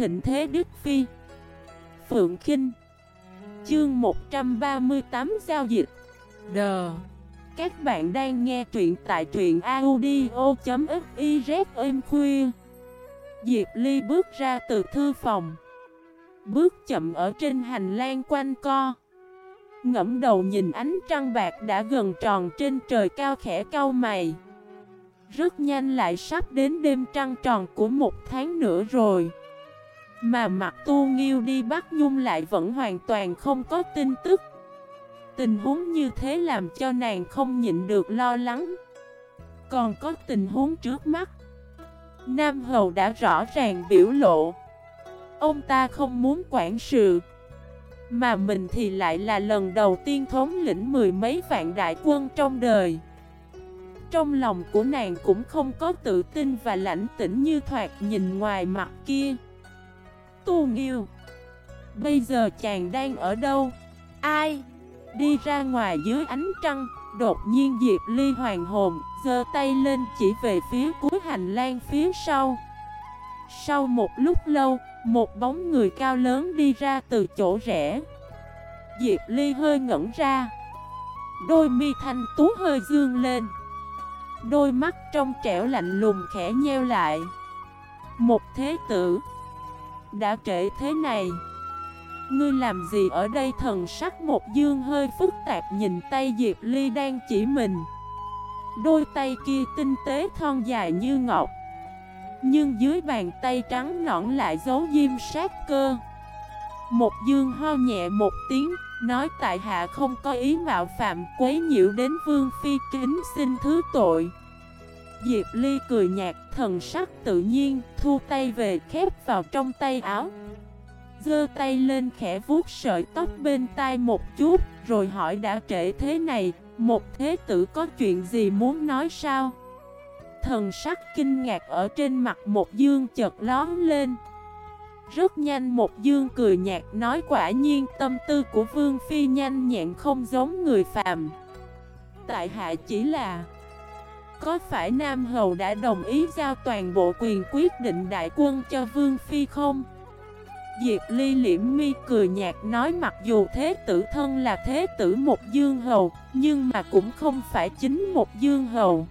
thịnh thế Đức Phi. Phượng Kinh. Chương 138 Giao dịch. Đờ Các bạn đang nghe truyện tại truyện audio.xyz êm khuya. Diệp Ly bước ra từ thư phòng. Bước chậm ở trên hành lang quanh co. Ngẫm đầu nhìn ánh trăng bạc đã gần tròn trên trời cao khẽ cao mày. Rất nhanh lại sắp đến đêm trăng tròn của một tháng nữa rồi mà mặt tu nghiêu đi bắt nhung lại vẫn hoàn toàn không có tin tức. Tình huống như thế làm cho nàng không nhịn được lo lắng. Còn có tình huống trước mắt. Nam Hầu đã rõ ràng biểu lộ. Ông ta không muốn quản sự. Mà mình thì lại là lần đầu tiên thống lĩnh mười mấy vạn đại quân trong đời. Trong lòng của nàng cũng không có tự tin và lãnh tĩnh như thoạt nhìn ngoài mặt kia. Tu Nghiêu. Bây giờ chàng đang ở đâu? Ai? Đi ra ngoài dưới ánh trăng, Đột nhiên Diệp Ly hoàng hồn, giơ tay lên chỉ về phía cuối hành lang phía sau. Sau một lúc lâu, một bóng người cao lớn đi ra từ chỗ rẽ. Diệp Ly hơi ngẩn ra. Đôi mi thanh tú hơi dương lên. Đôi mắt trong trẻo lạnh lùng khẽ nheo lại. Một thế tử. Đã trễ thế này. Ngươi làm gì ở đây thần sắc một dương hơi phức tạp nhìn tay Diệp Ly đang chỉ mình. Đôi tay kia tinh tế thon dài như ngọc, nhưng dưới bàn tay trắng nõn lại giấu diêm sát cơ. Một dương ho nhẹ một tiếng, Nói tại hạ không có ý mạo phạm quấy nhiễu đến vương phi kính xin thứ tội. Diệp Ly cười nhạt, thần sắc tự nhiên, Thu tay về khép vào trong tay áo. Dơ tay lên khẽ vuốt sợi tóc bên tai một chút, Rồi hỏi đã trễ thế này, Một thế tử có chuyện gì muốn nói sao? Thần sắc kinh ngạc ở trên mặt một dương chợt lón lên. Rất nhanh một dương cười nhạt nói quả nhiên tâm tư của Vương Phi nhanh nhẹn không giống người phàm. Tại hạ chỉ là có phải Nam Hầu đã đồng ý giao toàn bộ quyền quyết định đại quân cho Vương Phi không? Diệp Ly liễm mi cười nhạt nói mặc dù thế tử thân là thế tử một dương hầu Nhưng mà cũng không phải chính một dương hầu.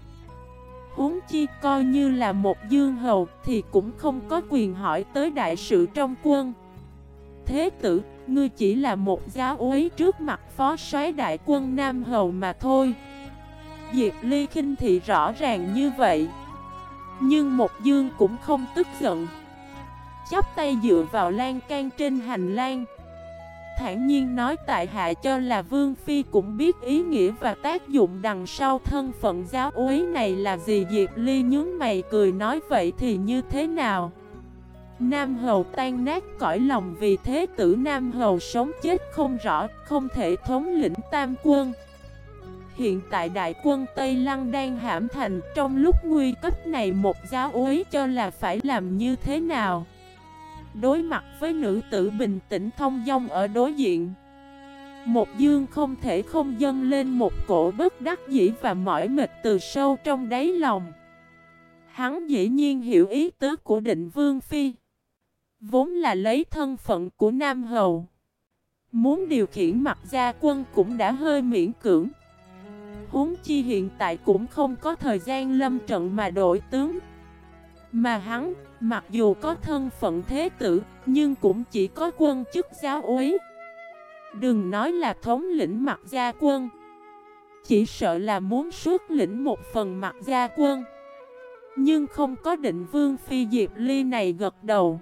Huống chi coi như là một dương hầu thì cũng không có quyền hỏi tới đại sự trong quân. Thế tử, ngươi chỉ là một giáo úy trước mặt phó soái đại quân Nam Hầu mà thôi. Diệp Ly khinh thị rõ ràng như vậy. Nhưng một dương cũng không tức giận. Chắp tay dựa vào lan can trên hành lang. Thản nhiên nói tại hạ cho là Vương Phi cũng biết ý nghĩa và tác dụng đằng sau thân phận giáo úy này là gì. Diệp Ly nhướng mày cười nói vậy thì như thế nào? Nam Hầu tan nát cõi lòng vì thế tử Nam Hầu sống chết không rõ, không thể thống lĩnh tam quân. Hiện tại đại quân Tây Lăng đang hãm thành. Trong lúc nguy cấp này, một giáo úy cho là phải làm như thế nào? Đối mặt với nữ tử bình tĩnh thông dong ở đối diện, Một dương không thể không dâng lên một cổ bất đắc dĩ và mỏi mệt từ sâu trong đáy lòng. Hắn dĩ nhiên hiểu ý tứ của định vương phi, Vốn là lấy thân phận của Nam Hầu. Muốn điều khiển mặt gia quân cũng đã hơi miễn cưỡng. Huống chi hiện tại cũng không có thời gian lâm trận mà đổi tướng Mà hắn Mặc dù có thân phận thế tử, nhưng cũng chỉ có quân chức giáo úy. Đừng nói là thống lĩnh mặt gia quân. Chỉ sợ là muốn suốt lĩnh một phần mặt gia quân. Nhưng không có định vương phi diệp ly này gật đầu.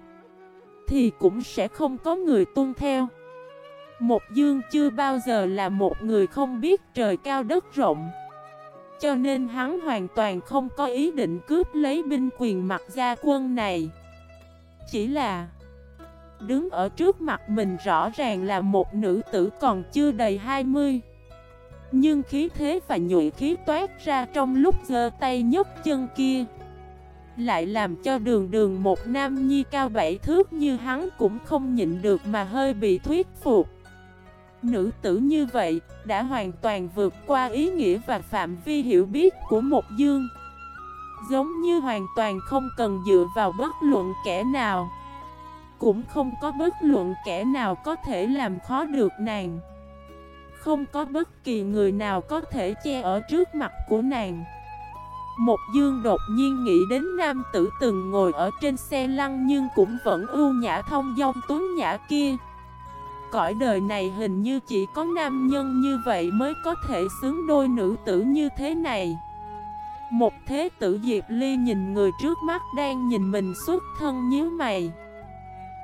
Thì cũng sẽ không có người tuân theo. Một dương chưa bao giờ là một người không biết trời cao đất rộng. Cho nên hắn hoàn toàn không có ý định cướp lấy binh quyền mặt gia quân này. Chỉ là Đứng ở trước mặt mình rõ ràng là một nữ tử còn chưa đầy 20 Nhưng khí thế và nhụy khí toát ra trong lúc giơ tay nhấc chân kia, Lại làm cho đường đường một nam nhi cao bảy thước như hắn cũng không nhịn được mà hơi bị thuyết phục. Nữ tử như vậy đã hoàn toàn vượt qua ý nghĩa và phạm vi hiểu biết của một dương. Giống như hoàn toàn không cần dựa vào bất luận kẻ nào. Cũng không có bất luận kẻ nào có thể làm khó được nàng. Không có bất kỳ người nào có thể che ở trước mặt của nàng. Một dương đột nhiên nghĩ đến nam tử từng ngồi ở trên xe lăn nhưng cũng vẫn ưu nhã thông dong tuấn nhã kia. Cõi đời này hình như chỉ có nam nhân như vậy mới có thể xứng đôi nữ tử như thế này. Một thế tử Diệp Ly nhìn người trước mắt đang nhìn mình xuất thân nhíu mày.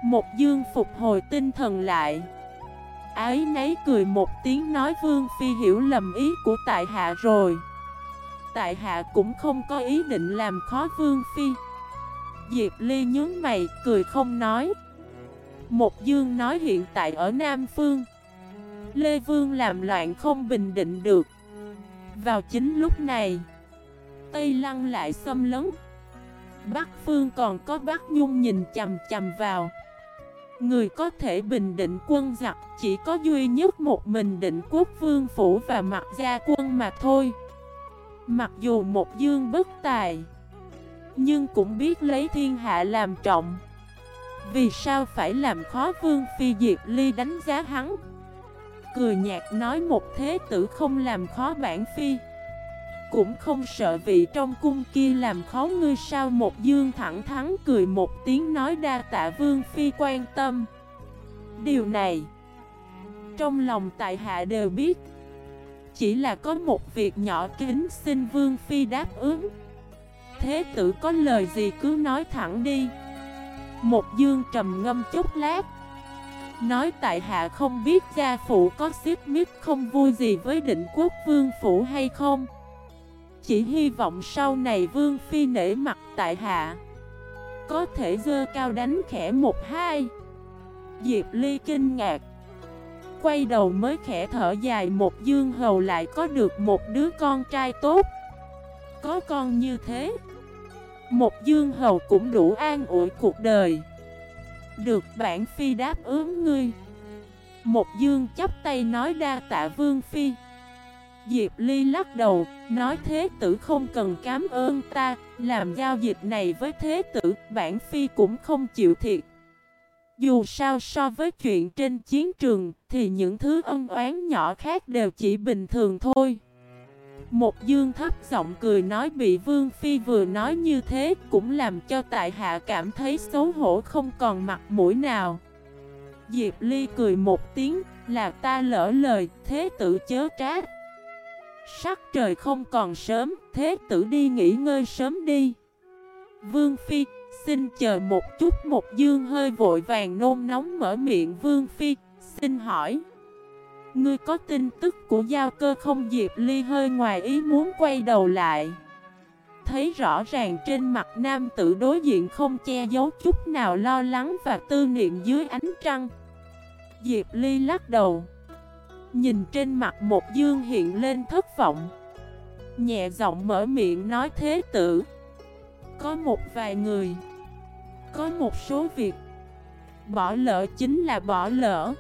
Một dương phục hồi tinh thần lại. Ái nấy cười một tiếng nói, Vương Phi hiểu lầm ý của tại hạ rồi. Tại hạ cũng không có ý định làm khó Vương Phi. Diệp Ly nhướng mày, cười không nói một dương nói hiện tại ở Nam Phương. Lê Vương làm loạn không bình định được. Vào chính lúc này, Tây Lăng lại xâm lấn. Bắc Phương còn có Bắc Nhung nhìn chầm chầm vào. Người có thể bình định quân giặc chỉ có duy nhất một mình định quốc vương phủ và mặt gia quân mà thôi. Mặc dù một dương bất tài, Nhưng cũng biết lấy thiên hạ làm trọng vì sao phải làm khó Vương Phi Diệp Ly đánh giá hắn? Cười nhạt nói một thế tử không làm khó bản Phi. Cũng không sợ vị trong cung kia làm khó ngươi sao Một dương thẳng thắn cười một tiếng nói đa tạ Vương Phi quan tâm. Điều này, Trong lòng tại hạ đều biết. Chỉ là có một việc nhỏ kính xin Vương Phi đáp ứng. Thế tử có lời gì cứ nói thẳng đi một dương trầm ngâm chút lát. Nói tại hạ không biết gia phụ có xếp mít không vui gì với định quốc vương phủ hay không. Chỉ hy vọng sau này vương phi nể mặt tại hạ. Có thể dơ cao đánh khẽ một hai. Diệp Ly kinh ngạc. Quay đầu mới khẽ thở dài một dương hầu lại có được một đứa con trai tốt. Có con như thế một dương hầu cũng đủ an ủi cuộc đời Được bản phi đáp ứng ngươi Một dương chấp tay nói đa tạ vương phi Diệp Ly lắc đầu, nói thế tử không cần cảm ơn ta, làm giao dịch này với thế tử, bản phi cũng không chịu thiệt. Dù sao so với chuyện trên chiến trường, thì những thứ ân oán nhỏ khác đều chỉ bình thường thôi. Một dương thấp giọng cười nói bị Vương Phi vừa nói như thế cũng làm cho tại hạ cảm thấy xấu hổ không còn mặt mũi nào. Diệp Ly cười một tiếng, là ta lỡ lời, thế tử chớ trách. Sắc trời không còn sớm, thế tử đi nghỉ ngơi sớm đi. Vương Phi, xin chờ một chút một dương hơi vội vàng nôn nóng mở miệng, Vương Phi, xin hỏi. Ngươi có tin tức của giao cơ không, Diệp Ly hơi ngoài ý muốn quay đầu lại. Thấy rõ ràng trên mặt nam tử đối diện không che giấu chút nào lo lắng và tư niệm dưới ánh trăng. Diệp Ly lắc đầu. Nhìn trên mặt một dương hiện lên thất vọng. Nhẹ giọng mở miệng nói, thế tử, Có một vài người, Có một số việc, Bỏ lỡ chính là bỏ lỡ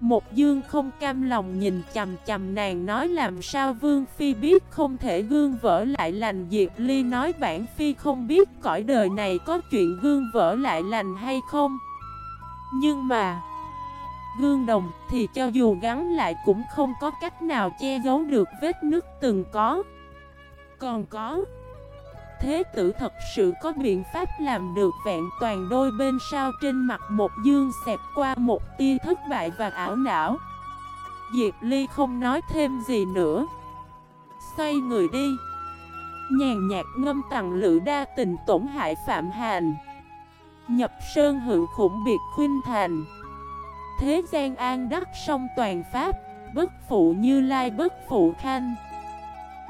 một dương không cam lòng nhìn chầm chầm nàng nói làm sao Vương Phi biết không thể gương vỡ lại lành Diệp Ly nói bản Phi không biết cõi đời này có chuyện gương vỡ lại lành hay không. Nhưng mà, Gương đồng thì cho dù gắn lại cũng không có cách nào che giấu được vết nứt từng có. Còn có Thế tử thật sự có biện pháp làm được vẹn toàn đôi bên sao trên mặt một dương xẹp qua một tia thất bại và ảo não. Diệp Ly không nói thêm gì nữa. Xoay người đi. Nhàn nhạt ngâm tặng lự đa tình tổn hại phạm hàn. Nhập sơn hữu khủng biệt khuyên thành. Thế gian an đắc song toàn pháp. Bất phụ như lai bất phụ khanh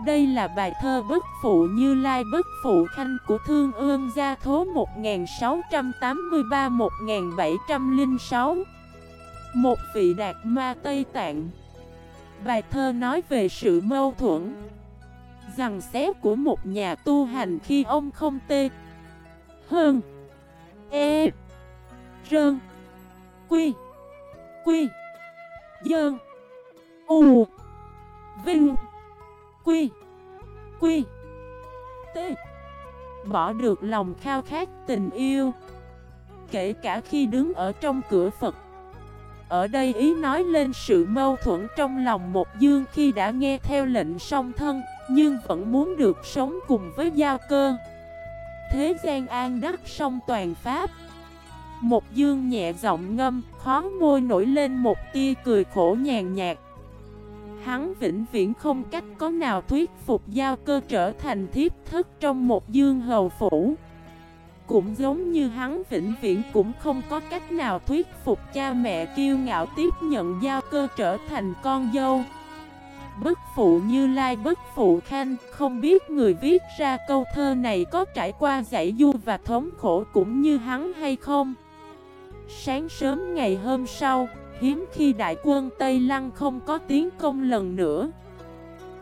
đây là bài thơ bất phụ như lai bất phụ khanh của Thương Ương Gia Thố 1683-1706 Một vị đạt ma Tây Tạng. Bài thơ nói về sự mâu thuẫn Rằng xé của một nhà tu hành khi ông không tê. Hơn. E. Rơn. Quy. Quy. Dơn. U. Vinh. Quy Quy T Bỏ được lòng khao khát tình yêu kể cả khi đứng ở trong cửa Phật. Ở đây ý nói lên sự mâu thuẫn trong lòng một dương khi đã nghe theo lệnh song thân, nhưng vẫn muốn được sống cùng với giao cơ. Thế gian an đắc song toàn pháp. Một dương nhẹ giọng ngâm, khó môi nổi lên một tia cười khổ nhàn nhạt. Hắn vĩnh viễn không cách có nào thuyết phục giao cơ trở thành thiếp thức trong một dương hầu phủ. Cũng giống như hắn vĩnh viễn cũng không có cách nào thuyết phục cha mẹ kiêu ngạo tiếp nhận giao cơ trở thành con dâu. Bất phụ như lai bất phụ khanh, không biết người viết ra câu thơ này có trải qua giải du và thống khổ cũng như hắn hay không. Sáng sớm ngày hôm sau, hiếm khi đại quân Tây Lăng không có tiến công lần nữa.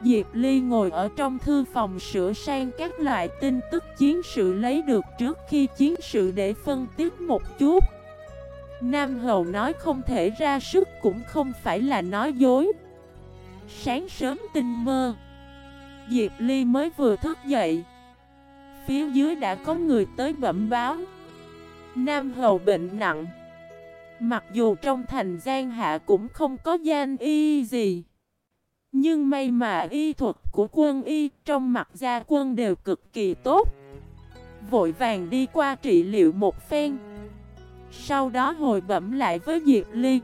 Diệp Ly ngồi ở trong thư phòng sửa sang các loại tin tức chiến sự lấy được trước khi chiến sự để phân tích một chút. Nam Hầu nói không thể ra sức cũng không phải là nói dối. Sáng sớm tinh mơ, Diệp Ly mới vừa thức dậy. Phía dưới đã có người tới bẩm báo. Nam Hầu bệnh nặng. Mặc dù trong thành Giang Hạ cũng không có gian y gì. Nhưng may mà y thuật của quân y trong mặt gia quân đều cực kỳ tốt. Vội vàng đi qua trị liệu một phen. Sau đó hồi bẩm lại với Diệp Ly.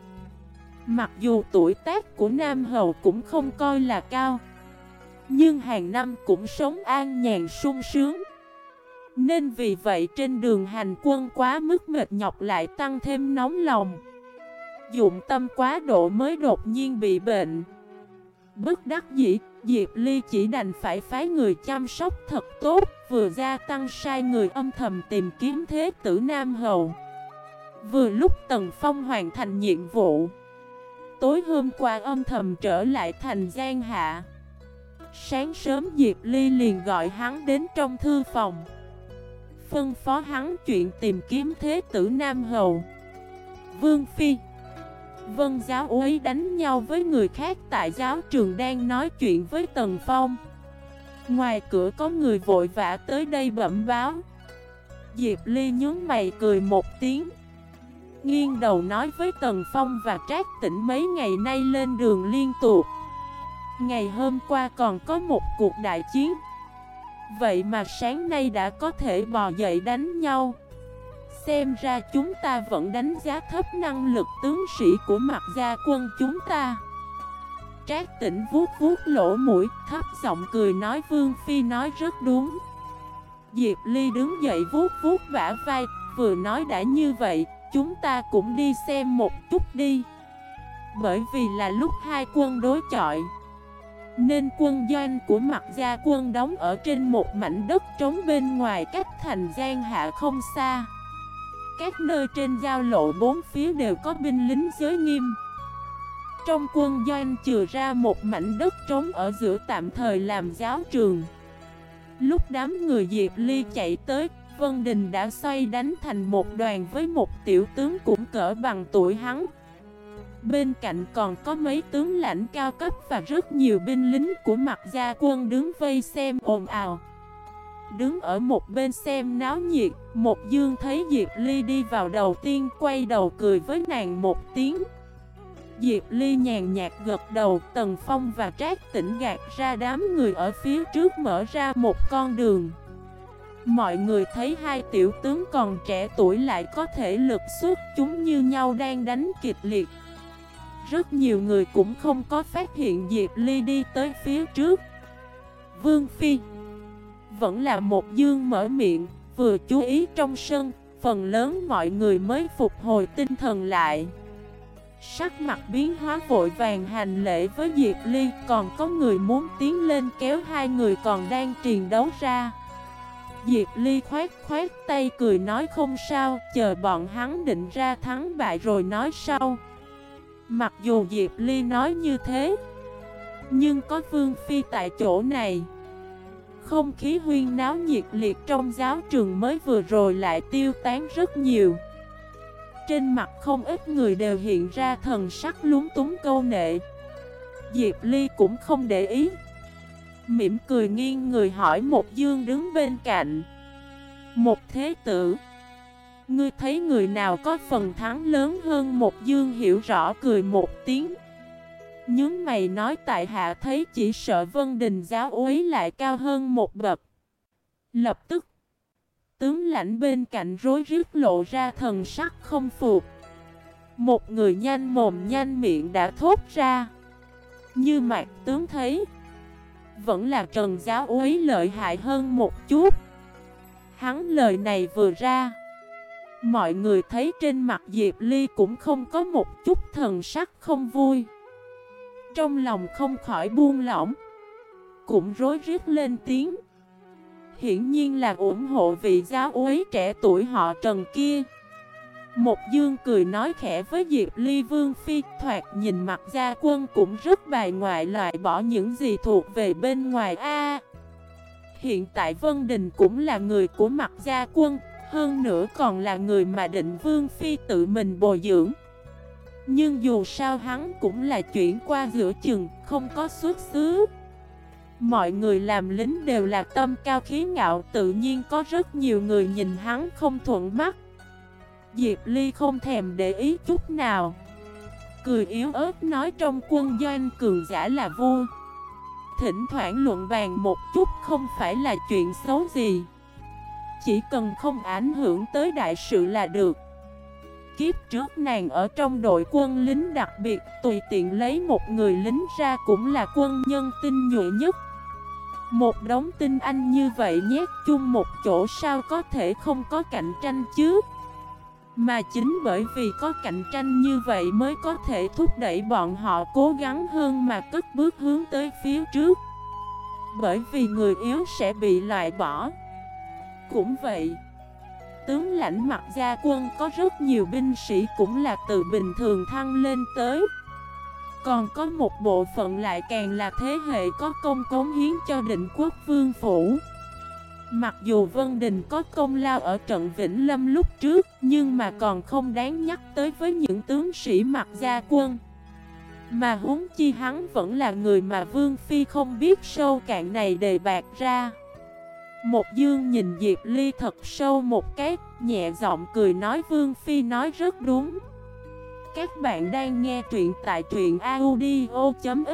Mặc dù tuổi tác của Nam Hầu cũng không coi là cao, Nhưng hàng năm cũng sống an nhàn sung sướng. Nên vì vậy trên đường hành quân quá mức mệt nhọc lại tăng thêm nóng lòng Dụng tâm quá độ mới đột nhiên bị bệnh Bất đắc dĩ, Diệp Ly chỉ đành phải phái người chăm sóc thật tốt, vừa gia tăng sai người âm thầm tìm kiếm thế tử Nam Hầu. Vừa lúc Tần Phong hoàn thành nhiệm vụ, tối hôm qua âm thầm trở lại thành Giang Hạ. Sáng sớm Diệp Ly liền gọi hắn đến trong thư phòng. Phân phó hắn chuyện tìm kiếm thế tử Nam Hầu. Vương Phi. Vân giáo úy đánh nhau với người khác tại giáo trường đang nói chuyện với Tần Phong. Ngoài cửa có người vội vã tới đây bẩm báo. Diệp Ly nhướng mày cười một tiếng. Nghiêng đầu nói với Tần Phong và Trác tỉnh mấy ngày nay lên đường liên tục. Ngày hôm qua còn có một cuộc đại chiến. Vậy mà sáng nay đã có thể bò dậy đánh nhau. Xem ra chúng ta vẫn đánh giá thấp năng lực tướng sĩ của mặt gia quân chúng ta. Trác tỉnh vuốt vuốt lỗ mũi, thấp giọng cười nói Vương Phi nói rất đúng. Diệp Ly đứng dậy vuốt vuốt vả vai, vừa nói đã như vậy, chúng ta cũng đi xem một chút đi. Bởi vì là lúc hai quân đối chọi nên quân doanh của mặt gia quân đóng ở trên một mảnh đất trống bên ngoài cách thành Giang Hạ không xa. Các nơi trên giao lộ bốn phía đều có binh lính giới nghiêm. Trong quân doanh trừ ra một mảnh đất trống ở giữa tạm thời làm giáo trường. Lúc đám người Diệp Ly chạy tới, Vân Đình đã xoay đánh thành một đoàn với một tiểu tướng cũng cỡ bằng tuổi hắn. Bên cạnh còn có mấy tướng lãnh cao cấp và rất nhiều binh lính của mặt gia quân đứng vây xem ồn ào. Đứng ở một bên xem náo nhiệt, Một dương thấy Diệp Ly đi vào đầu tiên Quay đầu cười với nàng một tiếng. Diệp Ly nhàn nhạt gật đầu, Tần Phong và Trác tỉnh gạt ra đám người ở phía trước mở ra một con đường. Mọi người thấy hai tiểu tướng còn trẻ tuổi lại có thể lực xuất chúng như nhau đang đánh kịch liệt. Rất nhiều người cũng không có phát hiện Diệp Ly đi tới phía trước Vương Phi vẫn là một dương mở miệng, vừa chú ý trong sân, phần lớn mọi người mới phục hồi tinh thần lại. Sắc mặt biến hóa vội vàng hành lễ với Diệp Ly, còn có người muốn tiến lên kéo hai người còn đang triền đấu ra. Diệp Ly khoát khoát tay cười nói không sao, chờ bọn hắn định ra thắng bại rồi nói sau. Mặc dù Diệp Ly nói như thế, nhưng có Vương Phi tại chỗ này. Không khí huyên náo nhiệt liệt trong giáo trường mới vừa rồi lại tiêu tán rất nhiều. Trên mặt không ít người đều hiện ra thần sắc lúng túng câu nệ. Diệp Ly cũng không để ý. Mỉm cười nghiêng người hỏi một dương đứng bên cạnh. Một thế tử. Ngươi thấy người nào có phần thắng lớn hơn một dương hiểu rõ cười một tiếng. Nhướng mày nói tại hạ thấy chỉ sợ Vân Đình giáo úy lại cao hơn một bậc. Lập tức, Tướng lãnh bên cạnh rối rít lộ ra thần sắc không phục. Một người nhanh mồm nhanh miệng đã thốt ra. Như mặt tướng thấy, Vẫn là Trần Giáo úy lợi hại hơn một chút. Hắn lời này vừa ra Mọi người thấy trên mặt Diệp Ly cũng không có một chút thần sắc không vui. Trong lòng không khỏi buông lỏng, Cũng rối rít lên tiếng. Hiển nhiên là ủng hộ vị giáo úy trẻ tuổi họ Trần kia. Một dương cười nói khẽ với Diệp Ly Vương Phi, Thoạt nhìn mặt gia quân cũng rất bài ngoại loại bỏ những gì thuộc về bên ngoài A. Hiện tại Vân Đình cũng là người của mặt gia quân hơn nữa còn là người mà định Vương Phi tự mình bồi dưỡng. Nhưng dù sao hắn cũng là chuyển qua giữa chừng, Không có xuất xứ. Mọi người làm lính đều là tâm cao khí ngạo, Tự nhiên có rất nhiều người nhìn hắn không thuận mắt. Diệp Ly không thèm để ý chút nào. Cười yếu ớt nói trong quân doanh cường giả là vua. Thỉnh thoảng luận bàn một chút không phải là chuyện xấu gì. Chỉ cần không ảnh hưởng tới đại sự là được. Kiếp trước nàng ở trong đội quân lính đặc biệt, Tùy tiện lấy một người lính ra cũng là quân nhân tinh nhuệ nhất. Một đống tinh anh như vậy nhét chung một chỗ sao có thể không có cạnh tranh chứ? Mà chính bởi vì có cạnh tranh như vậy mới có thể thúc đẩy bọn họ cố gắng hơn mà cất bước hướng tới phía trước. Bởi vì người yếu sẽ bị loại bỏ. Cũng vậy. Tướng lãnh mặt gia quân có rất nhiều binh sĩ cũng là từ bình thường thăng lên tới. Còn có một bộ phận lại càng là thế hệ có công cống hiến cho định quốc vương phủ. Mặc dù Vân Đình có công lao ở trận Vĩnh Lâm lúc trước, Nhưng mà còn không đáng nhắc tới với những tướng sĩ mặc gia quân. Mà huống chi hắn vẫn là người mà Vương Phi không biết sâu cạn này đề bạc ra. Một dương nhìn Diệp Ly thật sâu một cái, Nhẹ giọng cười nói, Vương Phi nói rất đúng. Các bạn đang nghe truyện tại truyện audio.fif